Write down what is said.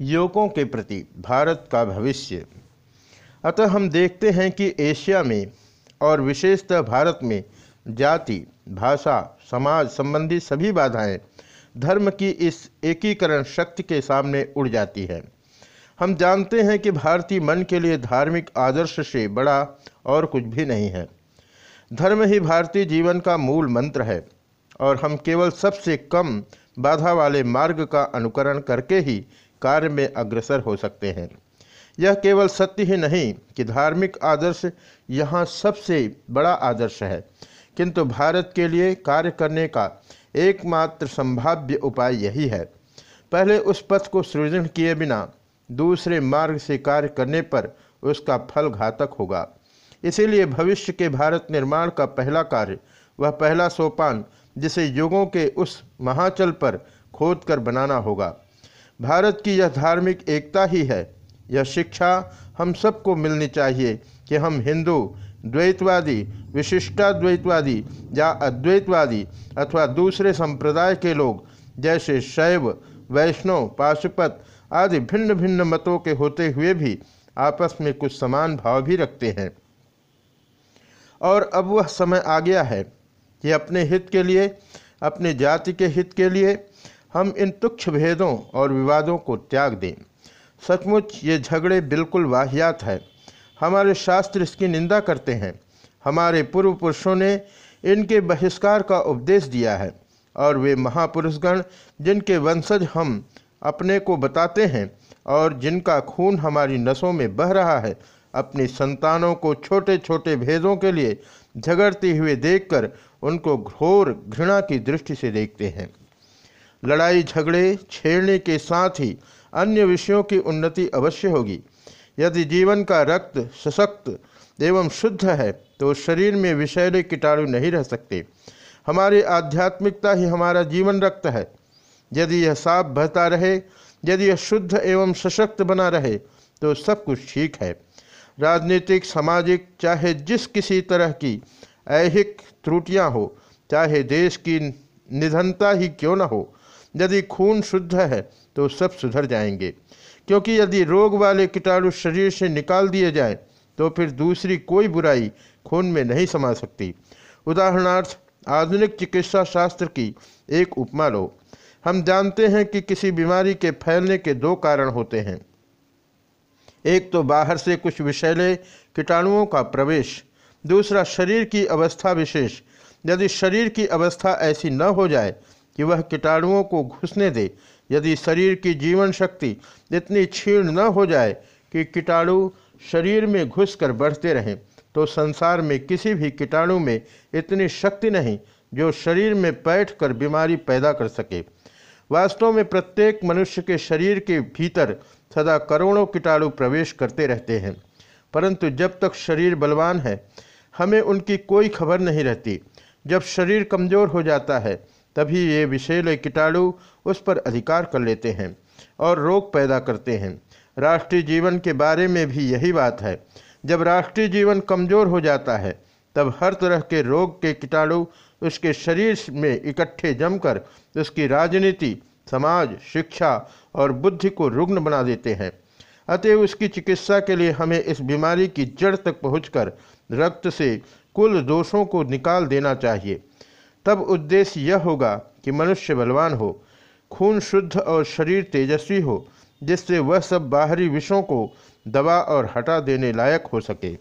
युवकों के प्रति भारत का भविष्य। अतः हम देखते हैं कि एशिया में और विशेषतः भारत में जाति, भाषा, समाज संबंधी सभी बाधाएँ धर्म की इस एकीकरण शक्ति के सामने उड़ जाती है। हम जानते हैं कि भारतीय मन के लिए धार्मिक आदर्श से बड़ा और कुछ भी नहीं है। धर्म ही भारतीय जीवन का मूल मंत्र है और हम केवल सबसे कम बाधा वाले मार्ग का अनुकरण करके ही कार्य में अग्रसर हो सकते हैं। यह केवल सत्य ही नहीं कि धार्मिक आदर्श यहाँ सबसे बड़ा आदर्श है, किंतु भारत के लिए कार्य करने का एकमात्र संभाव्य उपाय यही है। पहले उस पथ को सृजन किए बिना दूसरे मार्ग से कार्य करने पर उसका फल घातक होगा। इसीलिए भविष्य के भारत निर्माण का पहला कार्य, वह पहला सोपान, जिसे युगों के उस महाचल पर खोद कर बनाना होगा। भारत की यह धार्मिक एकता ही है। यह शिक्षा हम सबको मिलनी चाहिए कि हम हिंदू, द्वैतवादी विशिष्टाद्वैतवादी या अद्वैतवादी अथवा दूसरे संप्रदाय के लोग, जैसे शैव, वैष्णव, पाशुपत आदि भिन्न भिन्न मतों के होते हुए भी आपस में कुछ समान भाव भी रखते हैं। और अब वह समय आ गया है कि अपने हित के लिए, अपने जाति के हित के लिए हम इन तुक्ष भेदों और विवादों को त्याग दें। सचमुच ये झगड़े बिल्कुल वाहियात है। हमारे शास्त्र इसकी निंदा करते हैं। हमारे पूर्व पुरुषों ने इनके बहिष्कार का उपदेश दिया है और वे महापुरुषगण, जिनके वंशज हम अपने को बताते हैं और जिनका खून हमारी नसों में बह रहा है, अपनी संतानों को छोटे छोटे भेदों के लिए झगड़ते हुए देखकर उनको घोर घृणा की दृष्टि से देखते हैं। लड़ाई, झगड़े, छेड़ने के साथ ही अन्य विषयों की उन्नति अवश्य होगी। यदि जीवन का रक्त सशक्त एवं शुद्ध है तो शरीर में विषैले कीटाणु नहीं रह सकते। हमारी आध्यात्मिकता ही हमारा जीवन रक्त है। यदि यह साफ़ बहता रहे, यदि यह शुद्ध एवं सशक्त बना रहे तो सब कुछ ठीक है। राजनीतिक, सामाजिक, चाहे जिस किसी तरह की ऐहिक त्रुटियाँ हो, चाहे देश की निधनता ही क्यों न हो यदि खून शुद्ध है तो सब सुधर जाएँगे। क्योंकि यदि रोग वाले कीटाणु शरीर से निकाल दिए जाए तो फिर दूसरी कोई बुराई खून में नहीं समा सकती। उदाहरणार्थ, आधुनिक चिकित्सा शास्त्र की एक उपमा लो। हम जानते हैं कि किसी बीमारी के फैलने के दो कारण होते हैं। एक तो बाहर से कुछ विषैले कीटाणुओं का प्रवेश। दूसरा, शरीर की अवस्था विशेष। यदि शरीर की अवस्था ऐसी न हो जाए कि वह कीटाणुओं को घुसने दे। यदि शरीर की जीवन शक्ति इतनी क्षीण न हो जाए कि कीटाणु शरीर में घुसकर बढ़ते रहें तो संसार में किसी भी कीटाणु में इतनी शक्ति नहीं जो शरीर में बैठ कर बीमारी पैदा कर सके। वास्तव में प्रत्येक मनुष्य के शरीर के भीतर सदा करोड़ों कीटाणु प्रवेश करते रहते हैं। परंतु जब तक शरीर बलवान है, हमें उनकी कोई खबर नहीं रहती। जब शरीर कमज़ोर हो जाता है तभी ये विषैले कीटाणु उस पर अधिकार कर लेते हैं और रोग पैदा करते हैं। राष्ट्रीय जीवन के बारे में भी यही बात है। जब राष्ट्रीय जीवन कमज़ोर हो जाता है, तब हर तरह के रोग के कीटाणु उसके शरीर में इकट्ठे जमकर उसकी राजनीति, समाज, शिक्षा और बुद्धि को रुग्ण बना देते हैं। अतएव उसकी चिकित्सा के लिए हमें इस बीमारी की जड़ तक पहुंचकर रक्त से कुल दोषों को निकाल देना चाहिए। तब उद्देश्य यह होगा कि मनुष्य बलवान हो, खून शुद्ध और शरीर तेजस्वी हो, जिससे वह सब बाहरी विषयों को दबा और हटा देने लायक हो सके।